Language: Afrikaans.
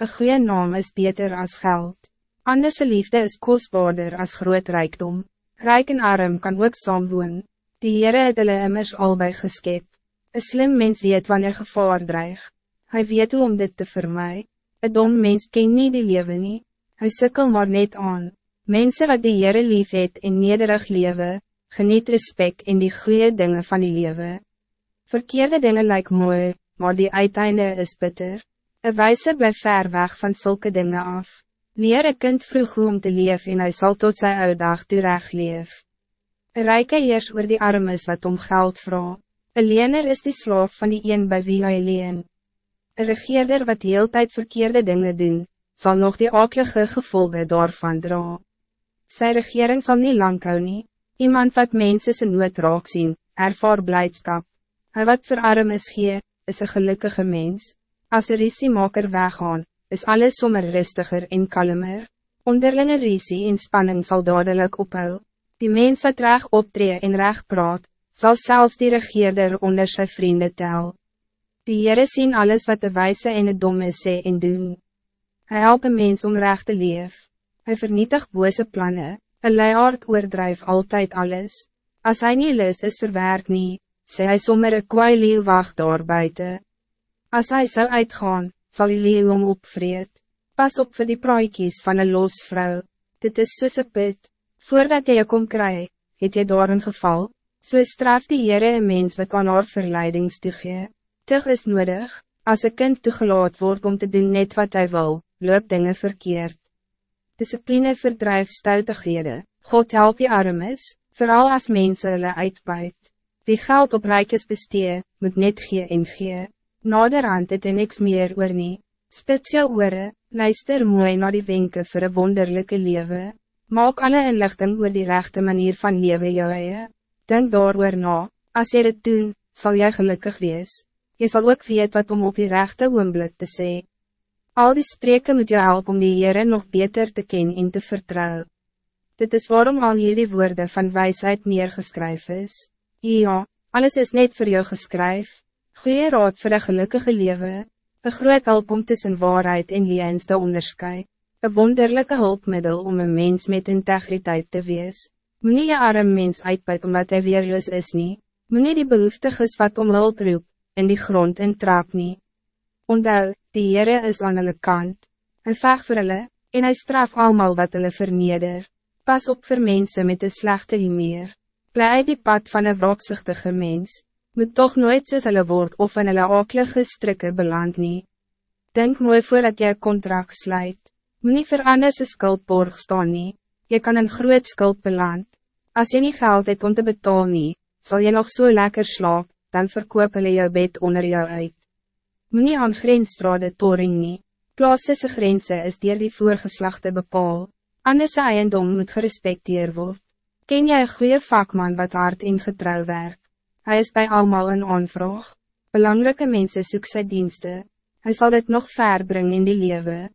Een goede naam is beter als geld. Anderse liefde is kostbaarder als groot rijkdom. Rijk en arm kan ook saamwoon. Die Heere het hulle immers albei geskep. Een slim mens weet wanneer gevaar dreig. Hij weet hoe om dit te vermijden. Een dom mens ken niet die leven nie. Hy sikkel maar net aan. Mensen wat die Heere lief het en nederig leven, geniet respect in die goede dingen van die leven. Verkeerde dingen lijken mooi, maar die uiteinde is bitter. Een wijze blijft ver weg van zulke dingen af. Leer een kind vroeg hoe om te leven en hij zal tot zijn uitdag terecht leef. Een rijke heers oor die armes wat om geld vraagt. Een lener is die slaaf van die een bij wie hij leen. Een regeerder wat heel tijd verkeerde dingen doen, zal nog die akelige gevolgen daarvan dra. Sy regering zal niet lang hou nie. Iemand wat mensen zijn nood raak sien, ervaar blijdschap. Hij wat voor arm is gee, is een gelukkige mens. Als een risiemaker weggaan, is alles sommer rustiger en kalmer. Onderlinge risie en spanning zal dadelijk ophou. Die mens wat reg optree en reg praat, zal zelfs die regeerder onder zijn vrienden tel. Die Heere sien alles wat de wijze en het domme sê en doen. Hij helpt een mens om recht te leef. Hij vernietigt boze plannen. Een leiaard oordrijf altijd alles. Als hij niet lus is verwerkt niet, sê hy sommer een kwaai leeuw wacht daar buiten. Als hij zou uitgaan, zal die leeuw om opvreet. Pas op voor die praaikies van een los vrouw. Dit is soos een put. Voordat jy kom kry, het jy daar een geval. So straf die Heere een mens wat aan haar verleidings toegee. Tug is nodig, als een kind toegelaat wordt om te doen net wat hij wil, loop dingen verkeerd. Discipline verdrijft stoutighede. God help je armes, vooral als mensen hulle uitbuit. Wie geld op rijkes bestee, moet net gee en gee. Naderhand het er niks meer oor nie. Spits jou oore, luister mooi naar die wenken voor een wonderlijke leven. Maak alle inlichting oor die rechte manier van leven jou eie. Denk daar oor na, as jy dit doen, sal jy gelukkig wees. Jy sal ook weet wat om op die rechte oomblik te sê. Al die spreken moet jou helpen om die Heere nog beter te kennen en te vertrouwen. Dit is waarom al hierdie woorden van wijsheid neergeskryf is. Ja, alles is net voor jou geskryf. Goeie raad voor een gelukkige leven. Een groot hulp om tussen waarheid en liens te onderscheid. Een wonderlijke hulpmiddel om een mens met integriteit te wees. Moe je arm mens uitbuit omdat hij weerloos is nie. Moe die behoeftiges wat om hulp roep, in die grond en trap nie. Ondou, die Heere is aan hulle kant. Hy veg vir hulle, en hy straf allemaal wat hulle verneder. Pas op voor mensen met een slechte humeur. Blij die pad van een wrokzuchtige mens. Moet toch nooit soos hulle word of in hulle akelige strikke beland nie. Denk mooi voordat jy contract sluit. Moet nie vir anders een skuldborg staan nie. Jy kan een groot skuld beland. Als je niet geld het om te betalen zal je nog zo so lekker slaap, dan verkoop hulle jou bed onder jou uit. Moet nie aan grensstrade toring nie. Plaasisse grense is dier die voorgeslachte bepaal. Anders eiendom moet gerespecteerd worden. Ken jij een goede vakman wat hard in getrouw werk? Hij is bij allemaal een aanvraag. Belangrijke mensen zoeken zijn diensten. Hij zal het nog ver brengen in die leven.